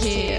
Yeah.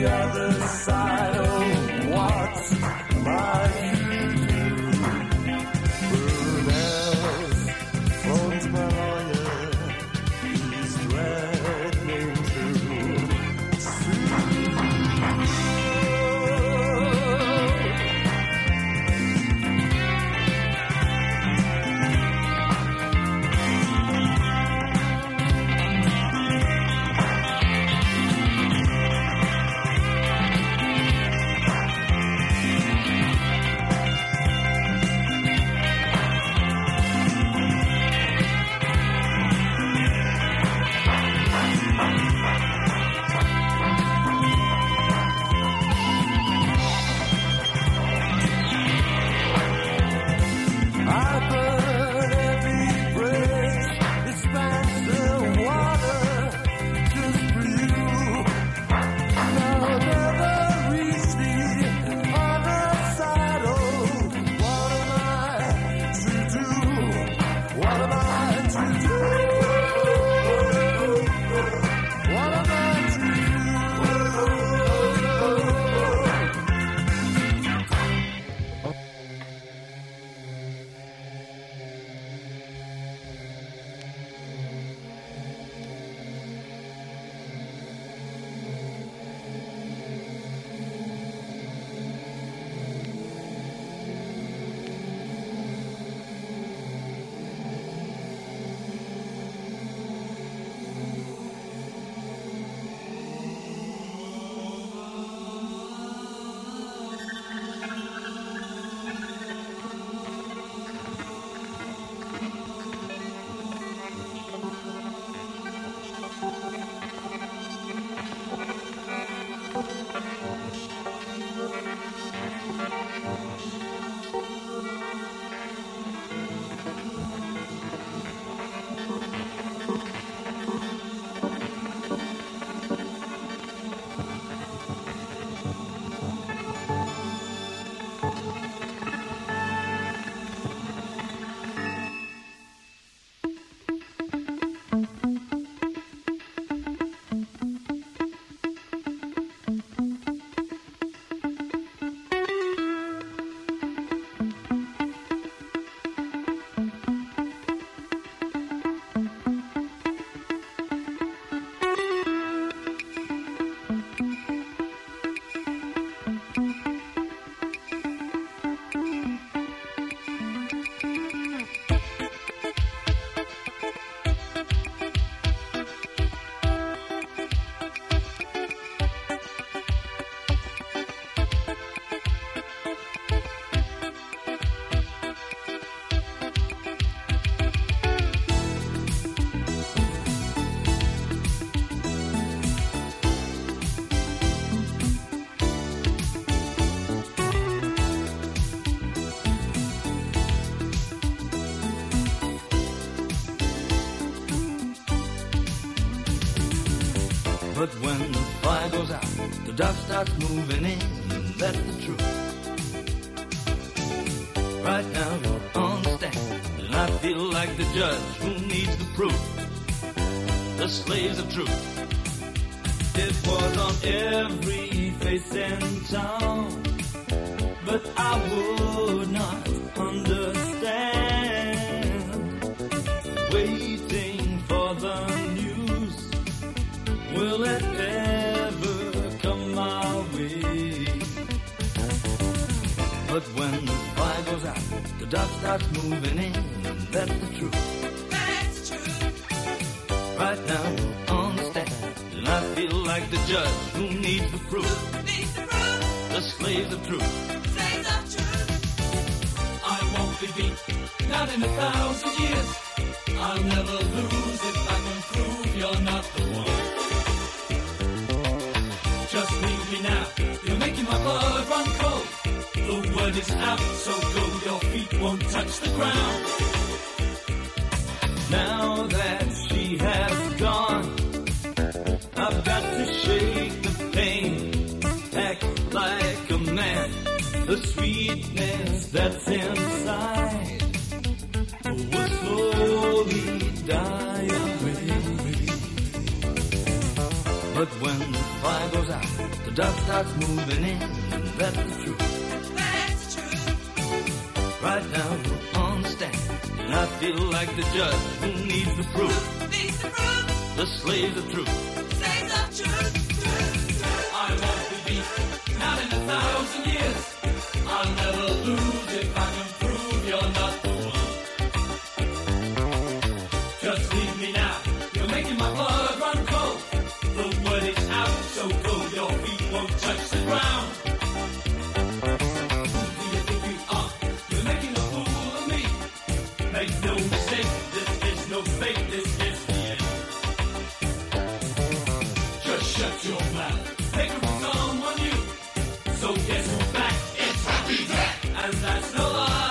the other side. starts moving in, that's the truth. Right now you're on the stand, and I feel like the judge who needs the proof. The slaves of truth. It was on every face in town, but I would not dust starts moving in. That's the truth. That's the truth. Right now, on the stand, and I feel like the judge who needs the proof. Who needs the proof? The slaves of truth. Slaves of truth. I won't be beat, not in a thousand years. I'll never lose if I can prove you're not the one. Just leave me now. You're making my blood run. It's is out, so go, your feet won't touch the ground. Now that she has gone, I've got to shake the pain, act like a man, the sweetness that's inside will slowly die away. But when the fire goes out, the dust starts moving in, and that's the truth. That's the truth. Right now on the stand, and I feel like the judge who needs the proof. Needs the proof. The slaves of truth. Slaves of truth. Truth. Truth. I won't be beat, not in a thousand years. I'll never lose if I can that's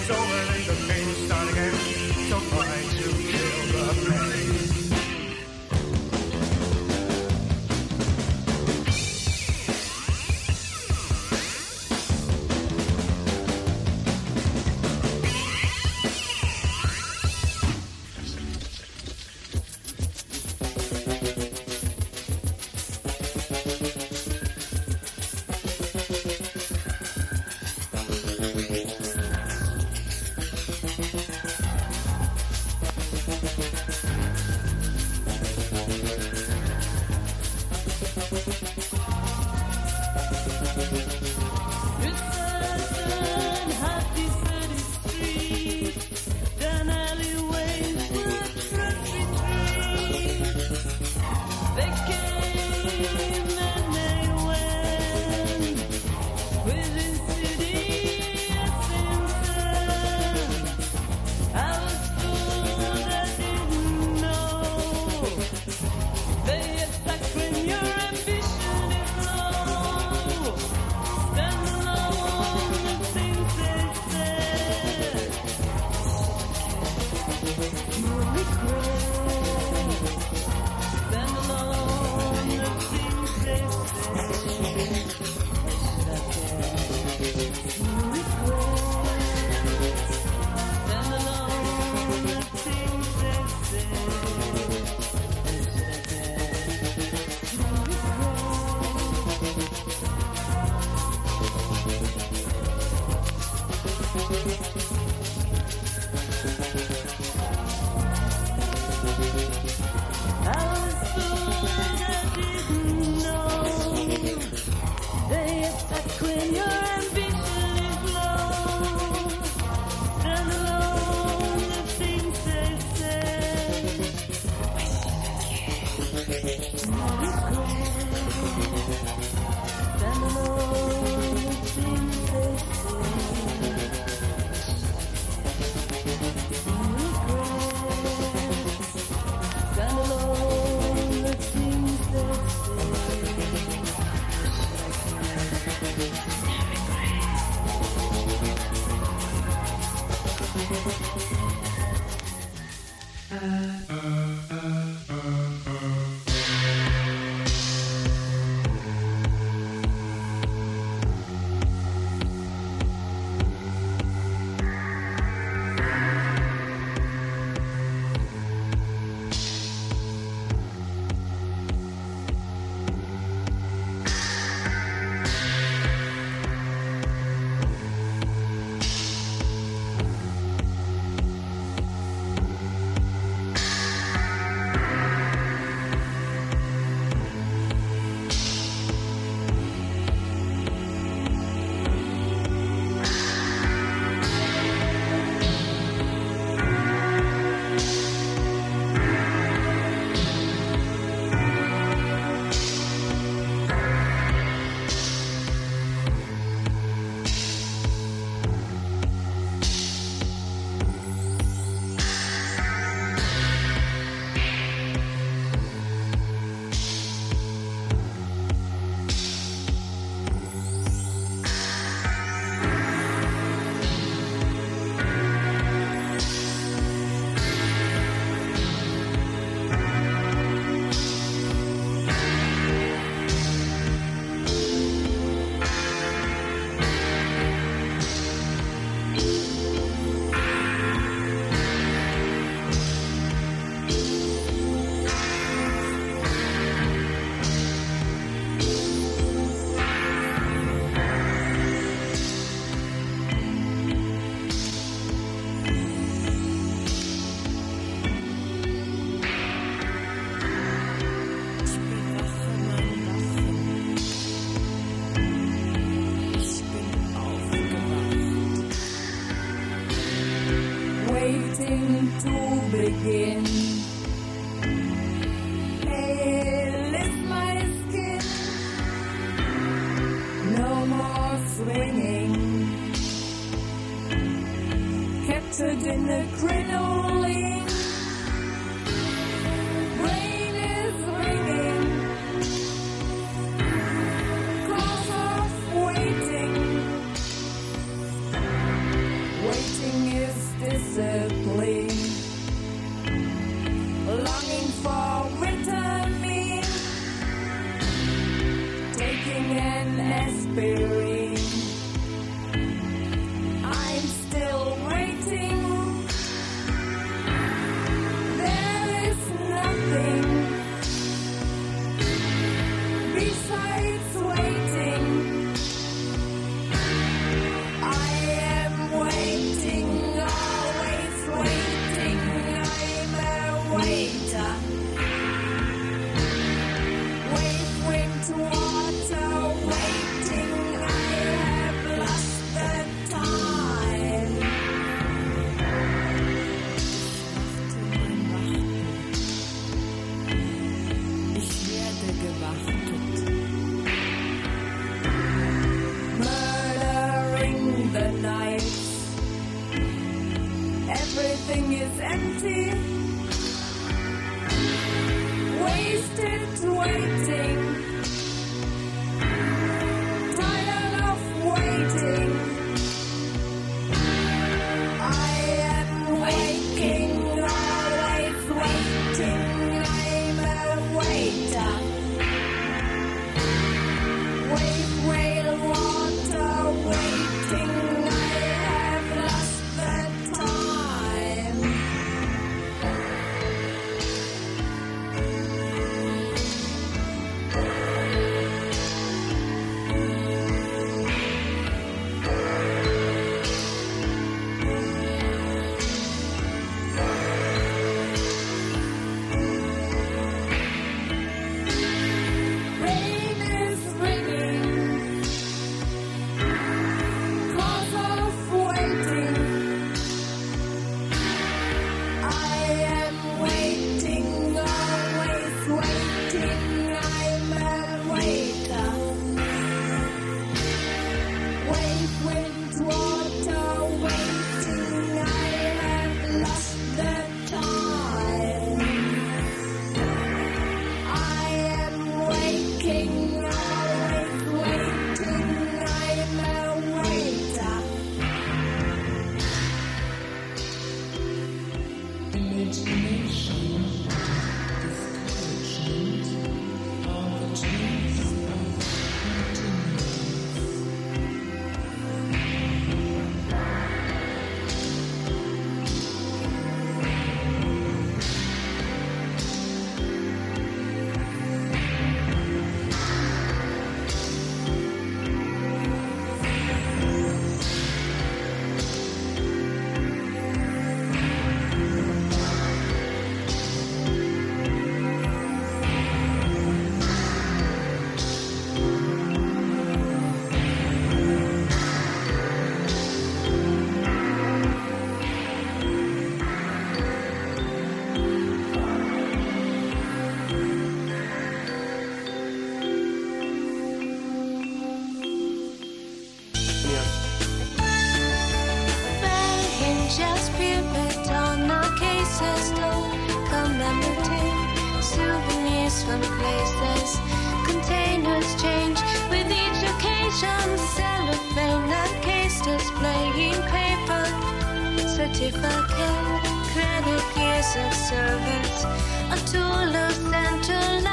when here. Is of service. A tool of central